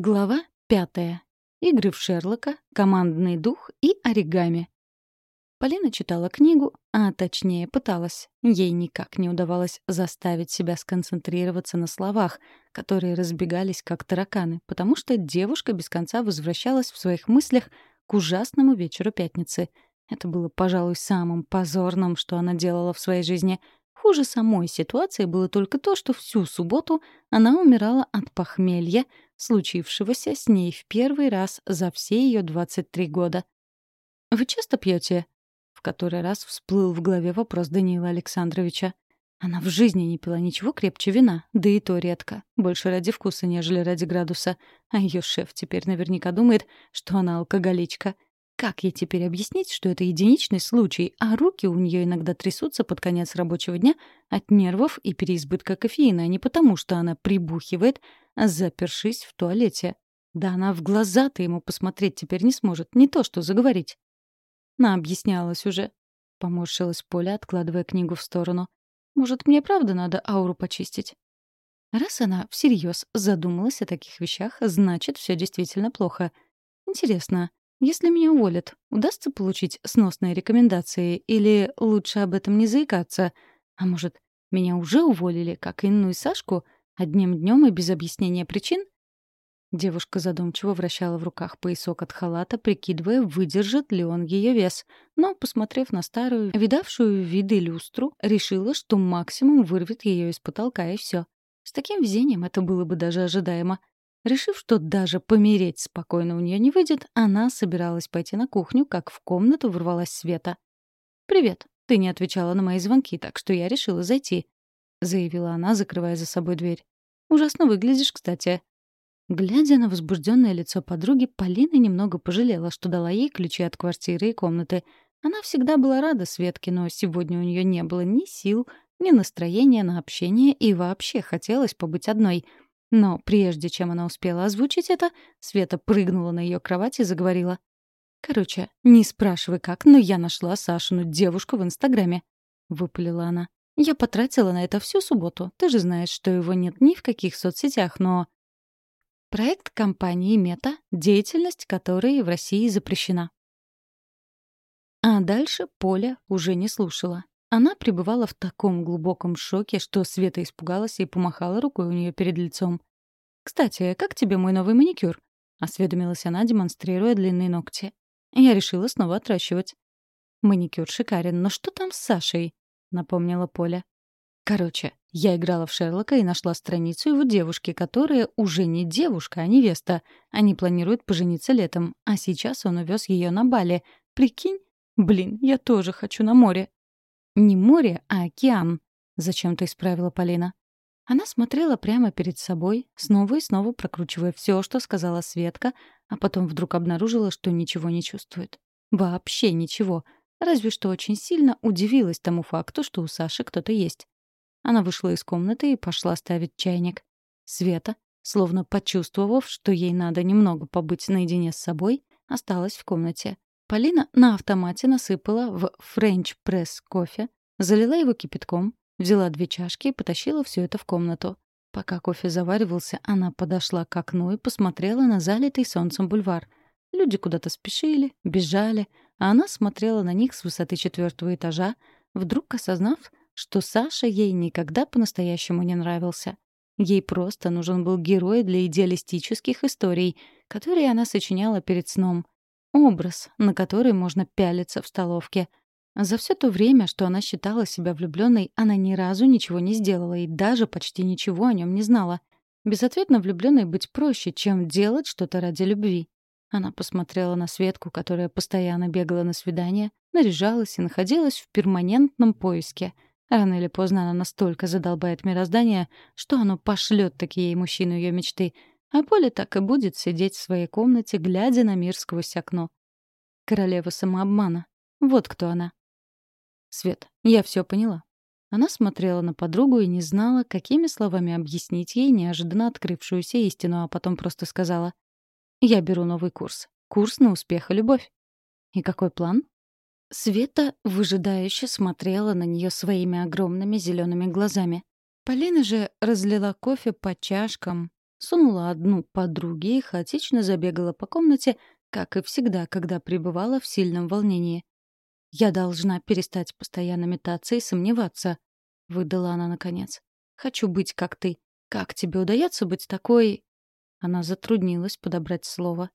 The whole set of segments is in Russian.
Глава пятая. Игры в Шерлока, командный дух и оригами. Полина читала книгу, а точнее пыталась. Ей никак не удавалось заставить себя сконцентрироваться на словах, которые разбегались как тараканы, потому что девушка без конца возвращалась в своих мыслях к ужасному вечеру пятницы. Это было, пожалуй, самым позорным, что она делала в своей жизни — Хуже самой ситуации было только то, что всю субботу она умирала от похмелья, случившегося с ней в первый раз за все ее 23 года. «Вы часто пьете? В который раз всплыл в голове вопрос Даниила Александровича. Она в жизни не пила ничего крепче вина, да и то редко. Больше ради вкуса, нежели ради градуса. А ее шеф теперь наверняка думает, что она алкоголичка — как ей теперь объяснить, что это единичный случай, а руки у нее иногда трясутся под конец рабочего дня от нервов и переизбытка кофеина, а не потому, что она прибухивает, запершись в туалете? Да она в глаза-то ему посмотреть теперь не сможет, не то что заговорить. На, объяснялась уже. Поморщилась Поля, откладывая книгу в сторону. Может, мне правда надо ауру почистить? Раз она всерьез задумалась о таких вещах, значит, все действительно плохо. Интересно, если меня уволят, удастся получить сносные рекомендации или лучше об этом не заикаться? А может, меня уже уволили, как Инну и Сашку, одним днем и без объяснения причин? Девушка задумчиво вращала в руках поясок от халата, прикидывая, выдержит ли он ее вес. Но, посмотрев на старую, видавшую виды люстру, решила, что максимум вырвет ее из потолка, и все. С таким везением это было бы даже ожидаемо. Решив, что даже помереть спокойно у нее не выйдет, она собиралась пойти на кухню, как в комнату ворвалась Света. «Привет. Ты не отвечала на мои звонки, так что я решила зайти», — заявила она, закрывая за собой дверь. «Ужасно выглядишь, кстати». Глядя на возбужденное лицо подруги, Полина немного пожалела, что дала ей ключи от квартиры и комнаты. Она всегда была рада Светке, но сегодня у нее не было ни сил, ни настроения на общение, и вообще хотелось побыть одной — но прежде чем она успела озвучить это, Света прыгнула на ее кровать и заговорила. «Короче, не спрашивай как, но я нашла Сашину девушку в Инстаграме», — выпалила она. «Я потратила на это всю субботу. Ты же знаешь, что его нет ни в каких соцсетях, но...» Проект компании «Мета», деятельность которой в России запрещена. А дальше Поля уже не слушала. Она пребывала в таком глубоком шоке, что Света испугалась и помахала рукой у нее перед лицом. «Кстати, как тебе мой новый маникюр?» — осведомилась она, демонстрируя длинные ногти. Я решила снова отращивать. «Маникюр шикарен, но что там с Сашей?» — напомнила Поля. Короче, я играла в Шерлока и нашла страницу его девушки, которая уже не девушка, а невеста. Они планируют пожениться летом, а сейчас он увез ее на Бали. Прикинь? Блин, я тоже хочу на море. «Не море, а океан», — зачем-то исправила Полина. Она смотрела прямо перед собой, снова и снова прокручивая все, что сказала Светка, а потом вдруг обнаружила, что ничего не чувствует. Вообще ничего. Разве что очень сильно удивилась тому факту, что у Саши кто-то есть. Она вышла из комнаты и пошла ставить чайник. Света, словно почувствовав, что ей надо немного побыть наедине с собой, осталась в комнате. Полина на автомате насыпала в френч-пресс кофе, залила его кипятком, взяла две чашки и потащила все это в комнату. Пока кофе заваривался, она подошла к окну и посмотрела на залитый солнцем бульвар. Люди куда-то спешили, бежали, а она смотрела на них с высоты четвертого этажа, вдруг осознав, что Саша ей никогда по-настоящему не нравился. Ей просто нужен был герой для идеалистических историй, которые она сочиняла перед сном — Образ, на который можно пялиться в столовке. За все то время, что она считала себя влюбленной, она ни разу ничего не сделала и даже почти ничего о нем не знала. Безответно влюбленной быть проще, чем делать что-то ради любви. Она посмотрела на Светку, которая постоянно бегала на свидания, наряжалась и находилась в перманентном поиске. Рано или поздно она настолько задолбает мироздание, что оно пошлет такие ей мужчину ее мечты — а Поля так и будет сидеть в своей комнате, глядя на мир сквозь окно. Королева самообмана. Вот кто она. Свет, я все поняла. Она смотрела на подругу и не знала, какими словами объяснить ей неожиданно открывшуюся истину, а потом просто сказала. «Я беру новый курс. Курс на успех и любовь». «И какой план?» Света выжидающе смотрела на нее своими огромными зелеными глазами. Полина же разлила кофе по чашкам, сунула одну подруге и хаотично забегала по комнате, как и всегда, когда пребывала в сильном волнении. «Я должна перестать постоянно метаться и сомневаться», — выдала она наконец. «Хочу быть как ты. Как тебе удается быть такой...» Она затруднилась подобрать слово.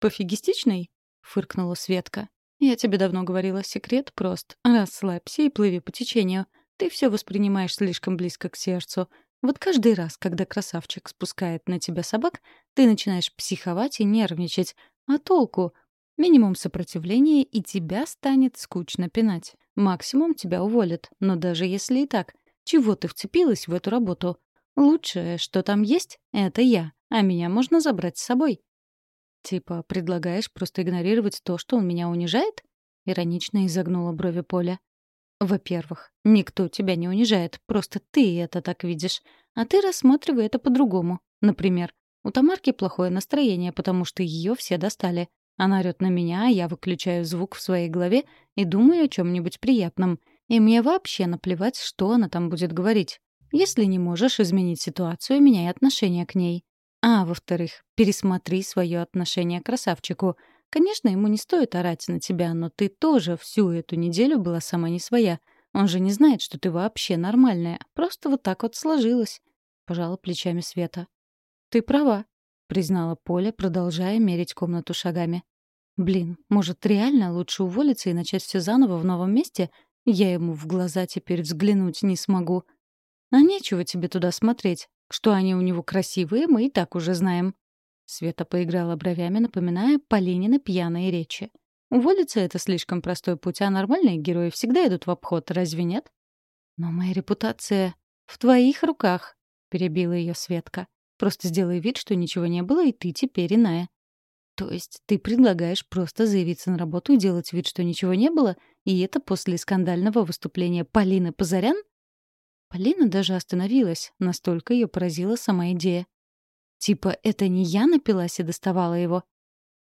«Пофигистичной?» — фыркнула Светка. «Я тебе давно говорила, секрет прост. Расслабься и плыви по течению. Ты все воспринимаешь слишком близко к сердцу. Вот каждый раз, когда красавчик спускает на тебя собак, ты начинаешь психовать и нервничать. А толку? Минимум сопротивления, и тебя станет скучно пинать. Максимум тебя уволят. Но даже если и так, чего ты вцепилась в эту работу? Лучшее, что там есть, — это я, а меня можно забрать с собой. Типа, предлагаешь просто игнорировать то, что он меня унижает? Иронично изогнула брови Поля. Во-первых, никто тебя не унижает, просто ты это так видишь. А ты рассматривай это по-другому. Например, у Тамарки плохое настроение, потому что ее все достали. Она орёт на меня, а я выключаю звук в своей голове и думаю о чем нибудь приятном. И мне вообще наплевать, что она там будет говорить. Если не можешь изменить ситуацию, меняй отношение к ней. А, во-вторых, пересмотри свое отношение к красавчику. Конечно, ему не стоит орать на тебя, но ты тоже всю эту неделю была сама не своя. Он же не знает, что ты вообще нормальная. Просто вот так вот сложилось. Пожала плечами Света. Ты права, признала Поля, продолжая мерить комнату шагами. Блин, может, реально лучше уволиться и начать все заново в новом месте? Я ему в глаза теперь взглянуть не смогу. А нечего тебе туда смотреть. Что они у него красивые, мы и так уже знаем. Света поиграла бровями, напоминая Полинины пьяные речи. Уволиться — это слишком простой путь, а нормальные герои всегда идут в обход, разве нет? Но моя репутация в твоих руках, — перебила ее Светка. Просто сделай вид, что ничего не было, и ты теперь иная. То есть ты предлагаешь просто заявиться на работу и делать вид, что ничего не было, и это после скандального выступления Полины Позарян? Полина даже остановилась, настолько ее поразила сама идея. Типа, это не я напилась и доставала его.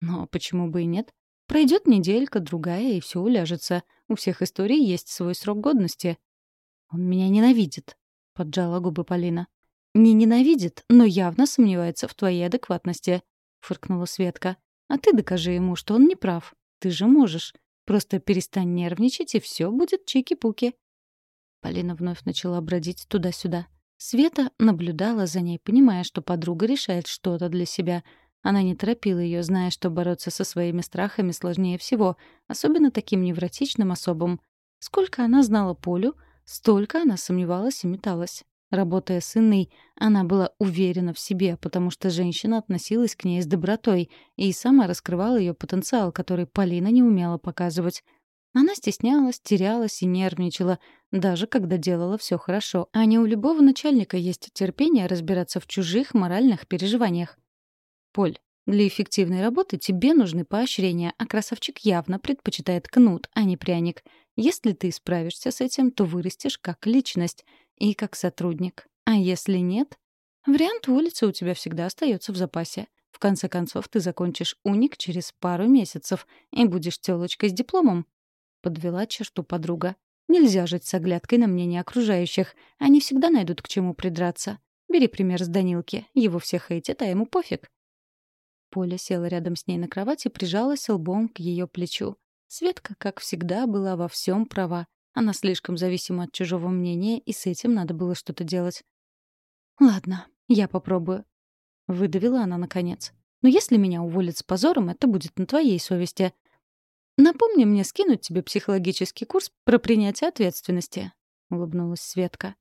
Но почему бы и нет? Пройдет неделька, другая, и все уляжется. У всех историй есть свой срок годности. Он меня ненавидит, — поджала губы Полина. «Не ненавидит, но явно сомневается в твоей адекватности», — фыркнула Светка. «А ты докажи ему, что он не прав. Ты же можешь. Просто перестань нервничать, и все будет чики-пуки». Полина вновь начала бродить туда-сюда. Света наблюдала за ней, понимая, что подруга решает что-то для себя. Она не торопила ее, зная, что бороться со своими страхами сложнее всего, особенно таким невротичным особым. Сколько она знала Полю, столько она сомневалась и металась. Работая с Инной, она была уверена в себе, потому что женщина относилась к ней с добротой и сама раскрывала ее потенциал, который Полина не умела показывать. Она стеснялась, терялась и нервничала, даже когда делала все хорошо. А не у любого начальника есть терпение разбираться в чужих моральных переживаниях. Поль, для эффективной работы тебе нужны поощрения, а красавчик явно предпочитает кнут, а не пряник. Если ты справишься с этим, то вырастешь как личность и как сотрудник. А если нет, вариант улицы у тебя всегда остается в запасе. В конце концов, ты закончишь уник через пару месяцев и будешь тёлочкой с дипломом. Подвела черту подруга. Нельзя жить с оглядкой на мнение окружающих. Они всегда найдут к чему придраться. Бери пример с Данилки. Его все хейтят, а ему пофиг. Поля села рядом с ней на кровати и прижалась лбом к ее плечу. Светка, как всегда, была во всем права. Она слишком зависима от чужого мнения, и с этим надо было что-то делать. «Ладно, я попробую», — выдавила она наконец. «Но если меня уволят с позором, это будет на твоей совести. «Напомни мне скинуть тебе психологический курс про принятие ответственности», — улыбнулась Светка.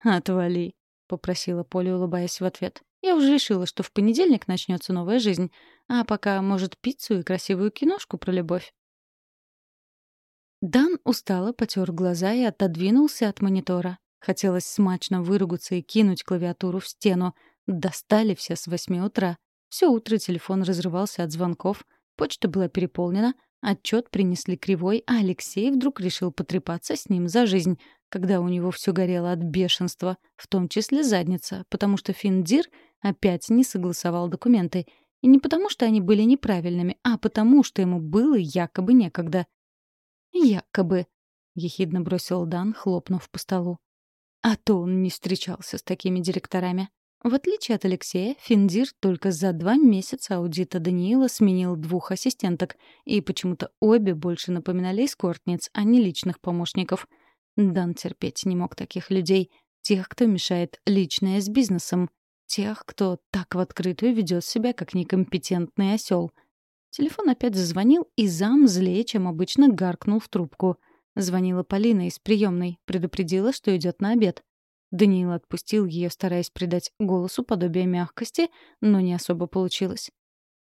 «Отвали», — попросила Поля, улыбаясь в ответ. «Я уже решила, что в понедельник начнется новая жизнь, а пока, может, пиццу и красивую киношку про любовь». Дан устало потер глаза и отодвинулся от монитора. Хотелось смачно выругаться и кинуть клавиатуру в стену. Достали все с восьми утра. Все утро телефон разрывался от звонков, почта была переполнена, Отчет принесли кривой, а Алексей вдруг решил потрепаться с ним за жизнь, когда у него все горело от бешенства, в том числе задница, потому что Финдир опять не согласовал документы. И не потому, что они были неправильными, а потому, что ему было якобы некогда. «Якобы», — ехидно бросил Дан, хлопнув по столу. А то он не встречался с такими директорами. В отличие от Алексея, Финдир только за два месяца аудита Даниила сменил двух ассистенток, и почему-то обе больше напоминали эскортниц, а не личных помощников. Дан терпеть не мог таких людей, тех, кто мешает личное с бизнесом, тех, кто так в открытую ведет себя, как некомпетентный осел. Телефон опять зазвонил, и зам злее, чем обычно, гаркнул в трубку. Звонила Полина из приемной, предупредила, что идет на обед. Даниил отпустил ее, стараясь придать голосу подобие мягкости, но не особо получилось.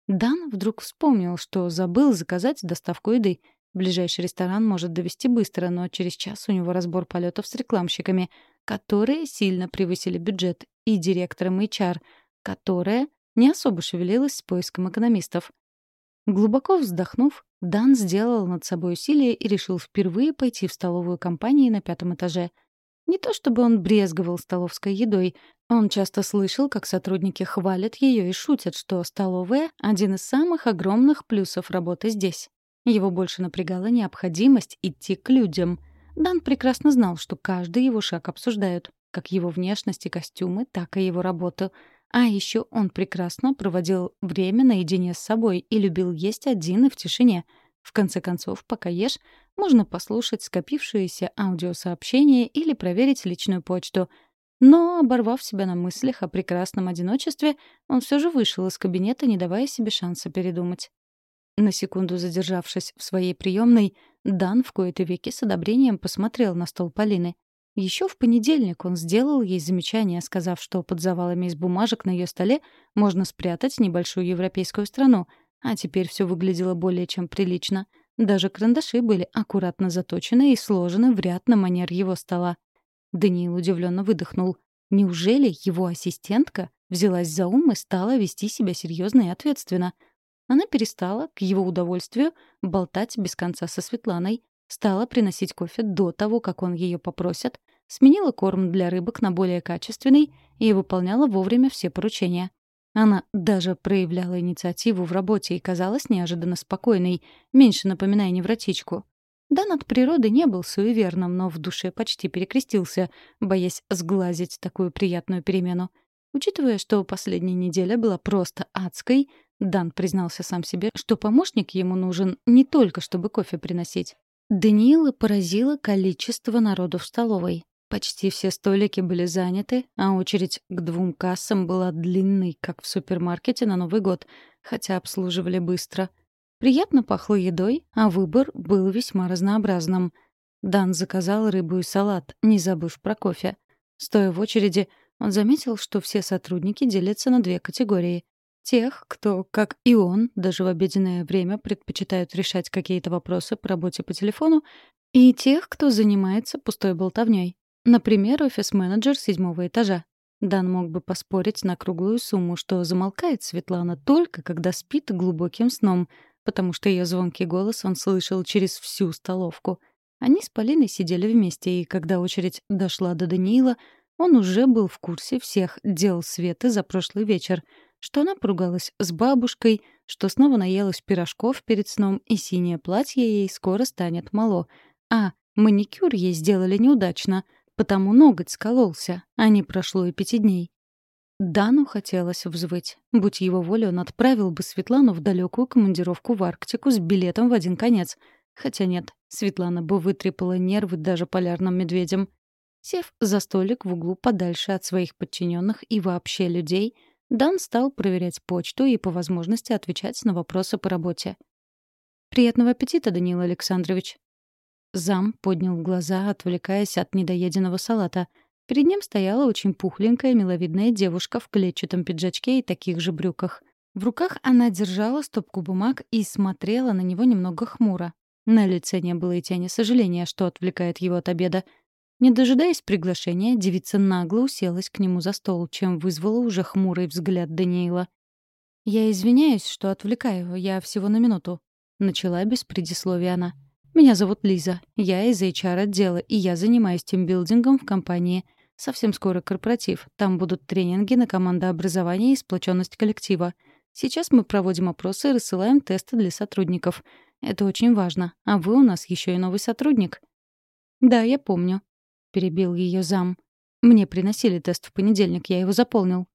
Дан вдруг вспомнил, что забыл заказать доставку еды. Ближайший ресторан может довести быстро, но через час у него разбор полетов с рекламщиками, которые сильно превысили бюджет, и директором HR, которая не особо шевелилась с поиском экономистов. Глубоко вздохнув, Дан сделал над собой усилие и решил впервые пойти в столовую компании на пятом этаже — не то чтобы он брезговал столовской едой, он часто слышал, как сотрудники хвалят ее и шутят, что столовая — один из самых огромных плюсов работы здесь. Его больше напрягала необходимость идти к людям. Дан прекрасно знал, что каждый его шаг обсуждают, как его внешность и костюмы, так и его работу. А еще он прекрасно проводил время наедине с собой и любил есть один и в тишине — в конце концов, пока ешь, можно послушать скопившиеся аудиосообщения или проверить личную почту. Но, оборвав себя на мыслях о прекрасном одиночестве, он все же вышел из кабинета, не давая себе шанса передумать. На секунду задержавшись в своей приемной, Дан в кои-то веки с одобрением посмотрел на стол Полины. Еще в понедельник он сделал ей замечание, сказав, что под завалами из бумажек на ее столе можно спрятать небольшую европейскую страну — а теперь все выглядело более чем прилично. Даже карандаши были аккуратно заточены и сложены в ряд на манер его стола. Даниил удивленно выдохнул. Неужели его ассистентка взялась за ум и стала вести себя серьезно и ответственно? Она перестала, к его удовольствию, болтать без конца со Светланой, стала приносить кофе до того, как он ее попросит, сменила корм для рыбок на более качественный и выполняла вовремя все поручения. Она даже проявляла инициативу в работе и казалась неожиданно спокойной, меньше напоминая невротичку. Дан от природы не был суеверным, но в душе почти перекрестился, боясь сглазить такую приятную перемену. Учитывая, что последняя неделя была просто адской, Дан признался сам себе, что помощник ему нужен не только, чтобы кофе приносить. Даниила поразило количество народу в столовой. Почти все столики были заняты, а очередь к двум кассам была длинной, как в супермаркете на Новый год, хотя обслуживали быстро. Приятно пахло едой, а выбор был весьма разнообразным. Дан заказал рыбу и салат, не забыв про кофе. Стоя в очереди, он заметил, что все сотрудники делятся на две категории. Тех, кто, как и он, даже в обеденное время предпочитают решать какие-то вопросы по работе по телефону, и тех, кто занимается пустой болтовней. Например, офис-менеджер седьмого этажа. Дан мог бы поспорить на круглую сумму, что замолкает Светлана только, когда спит глубоким сном, потому что ее звонкий голос он слышал через всю столовку. Они с Полиной сидели вместе, и когда очередь дошла до Даниила, он уже был в курсе всех дел Светы за прошлый вечер, что она поругалась с бабушкой, что снова наелась пирожков перед сном, и синее платье ей скоро станет мало. А маникюр ей сделали неудачно — потому ноготь скололся, а не прошло и пяти дней. Дану хотелось взвыть. Будь его волей, он отправил бы Светлану в далекую командировку в Арктику с билетом в один конец. Хотя нет, Светлана бы вытрепала нервы даже полярным медведям. Сев за столик в углу подальше от своих подчиненных и вообще людей, Дан стал проверять почту и по возможности отвечать на вопросы по работе. «Приятного аппетита, Даниил Александрович», Зам поднял глаза, отвлекаясь от недоеденного салата. Перед ним стояла очень пухленькая, миловидная девушка в клетчатом пиджачке и таких же брюках. В руках она держала стопку бумаг и смотрела на него немного хмуро. На лице не было и тени сожаления, что отвлекает его от обеда. Не дожидаясь приглашения, девица нагло уселась к нему за стол, чем вызвала уже хмурый взгляд Даниила. «Я извиняюсь, что отвлекаю, я всего на минуту», — начала без предисловия она. Меня зовут Лиза. Я из HR-отдела, и я занимаюсь тимбилдингом в компании. Совсем скоро корпоратив. Там будут тренинги на командообразование и сплоченность коллектива. Сейчас мы проводим опросы и рассылаем тесты для сотрудников. Это очень важно. А вы у нас еще и новый сотрудник. Да, я помню. Перебил ее зам. Мне приносили тест в понедельник, я его заполнил.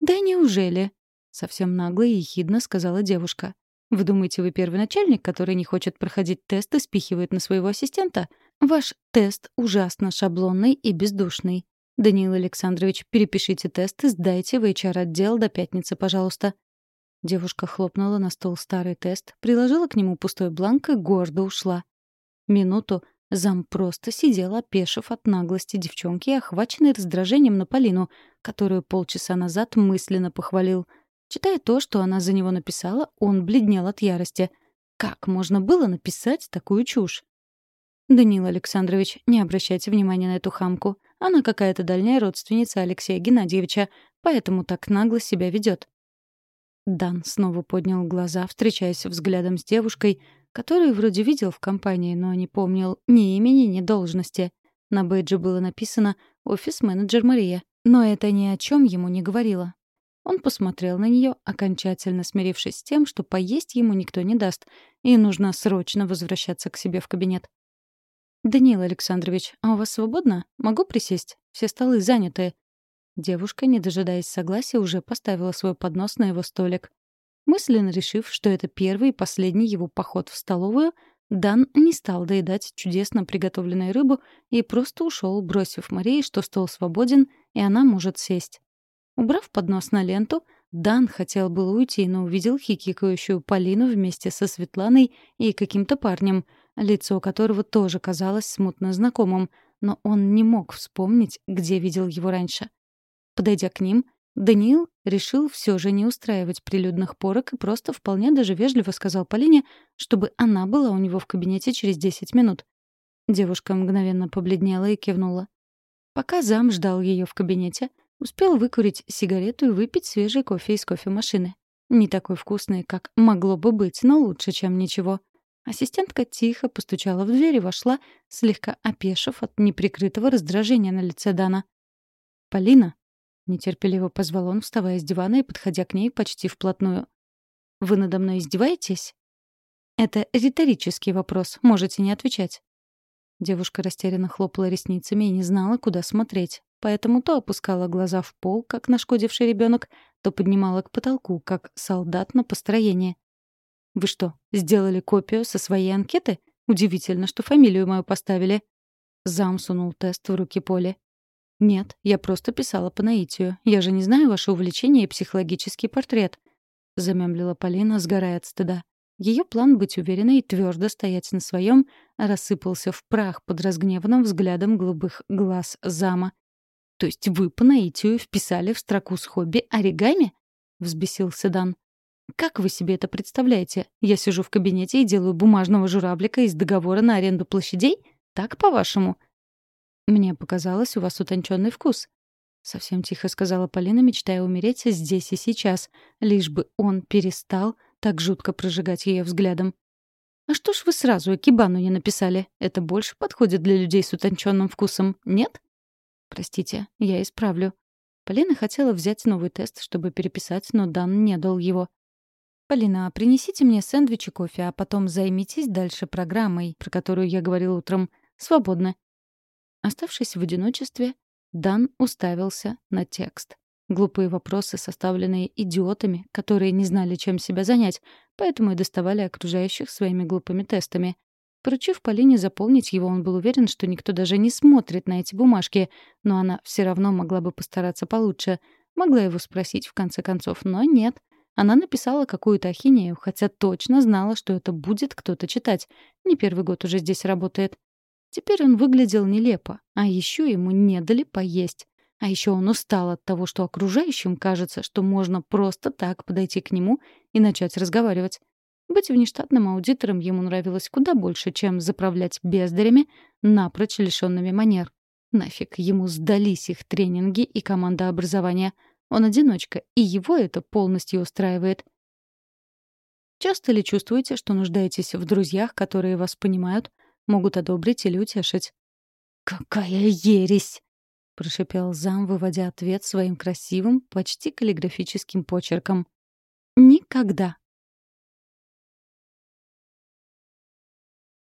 «Да неужели?» — совсем нагло и ехидно сказала девушка. «Вы думаете, вы первый начальник, который не хочет проходить тест и спихивает на своего ассистента? Ваш тест ужасно шаблонный и бездушный. Даниил Александрович, перепишите тест и сдайте в HR-отдел до пятницы, пожалуйста». Девушка хлопнула на стол старый тест, приложила к нему пустой бланк и гордо ушла. Минуту зам просто сидел, опешив от наглости девчонки и охваченный раздражением на Полину, которую полчаса назад мысленно похвалил. Читая то, что она за него написала, он бледнел от ярости. Как можно было написать такую чушь? «Даниил Александрович, не обращайте внимания на эту хамку. Она какая-то дальняя родственница Алексея Геннадьевича, поэтому так нагло себя ведет. Дан снова поднял глаза, встречаясь взглядом с девушкой, которую вроде видел в компании, но не помнил ни имени, ни должности. На бейджи было написано «Офис-менеджер Мария», но это ни о чем ему не говорило. Он посмотрел на нее, окончательно смирившись с тем, что поесть ему никто не даст, и нужно срочно возвращаться к себе в кабинет. «Даниил Александрович, а у вас свободно? Могу присесть? Все столы заняты». Девушка, не дожидаясь согласия, уже поставила свой поднос на его столик. Мысленно решив, что это первый и последний его поход в столовую, Дан не стал доедать чудесно приготовленную рыбу и просто ушел, бросив Марии, что стол свободен, и она может сесть. Убрав поднос на ленту, Дан хотел было уйти, но увидел хихикающую Полину вместе со Светланой и каким-то парнем — лицо которого тоже казалось смутно знакомым, но он не мог вспомнить, где видел его раньше. Подойдя к ним, Даниил решил все же не устраивать прилюдных порок и просто вполне даже вежливо сказал Полине, чтобы она была у него в кабинете через 10 минут. Девушка мгновенно побледнела и кивнула. Пока зам ждал ее в кабинете, успел выкурить сигарету и выпить свежий кофе из кофемашины. Не такой вкусный, как могло бы быть, но лучше, чем ничего. Ассистентка тихо постучала в дверь и вошла, слегка опешив от неприкрытого раздражения на лице Дана. «Полина?» — нетерпеливо позвал он, вставая с дивана и подходя к ней почти вплотную. «Вы надо мной издеваетесь?» «Это риторический вопрос, можете не отвечать». Девушка растерянно хлопала ресницами и не знала, куда смотреть, поэтому то опускала глаза в пол, как нашкодивший ребенок, то поднимала к потолку, как солдат на построение. Вы что, сделали копию со своей анкеты? Удивительно, что фамилию мою поставили. Зам сунул тест в руки Поли. «Нет, я просто писала по наитию. Я же не знаю ваше увлечение и психологический портрет», — замямлила Полина, сгорая от стыда. Ее план быть уверенной и твердо стоять на своем рассыпался в прах под разгневанным взглядом голубых глаз зама. «То есть вы по наитию вписали в строку с хобби оригами?» — взбесился Дан. Как вы себе это представляете? Я сижу в кабинете и делаю бумажного журавлика из договора на аренду площадей? Так, по-вашему? Мне показалось, у вас утонченный вкус. Совсем тихо сказала Полина, мечтая умереть здесь и сейчас, лишь бы он перестал так жутко прожигать ее взглядом. «А что ж вы сразу Экибану не написали? Это больше подходит для людей с утонченным вкусом, нет?» «Простите, я исправлю». Полина хотела взять новый тест, чтобы переписать, но Дан не дал его. «Полина, принесите мне сэндвич и кофе, а потом займитесь дальше программой, про которую я говорил утром. Свободно». Оставшись в одиночестве, Дан уставился на текст. Глупые вопросы, составленные идиотами, которые не знали, чем себя занять, поэтому и доставали окружающих своими глупыми тестами. Поручив Полине заполнить его, он был уверен, что никто даже не смотрит на эти бумажки, но она все равно могла бы постараться получше. Могла его спросить, в конце концов, но нет. Она написала какую-то ахинею, хотя точно знала, что это будет кто-то читать. Не первый год уже здесь работает. Теперь он выглядел нелепо, а еще ему не дали поесть. А еще он устал от того, что окружающим кажется, что можно просто так подойти к нему и начать разговаривать. Быть внештатным аудитором ему нравилось куда больше, чем заправлять бездарями, напрочь лишенными манер. Нафиг ему сдались их тренинги и команда образования — он одиночка, и его это полностью устраивает. Часто ли чувствуете, что нуждаетесь в друзьях, которые вас понимают, могут одобрить или утешить? «Какая ересь!» — прошипел зам, выводя ответ своим красивым, почти каллиграфическим почерком. «Никогда!»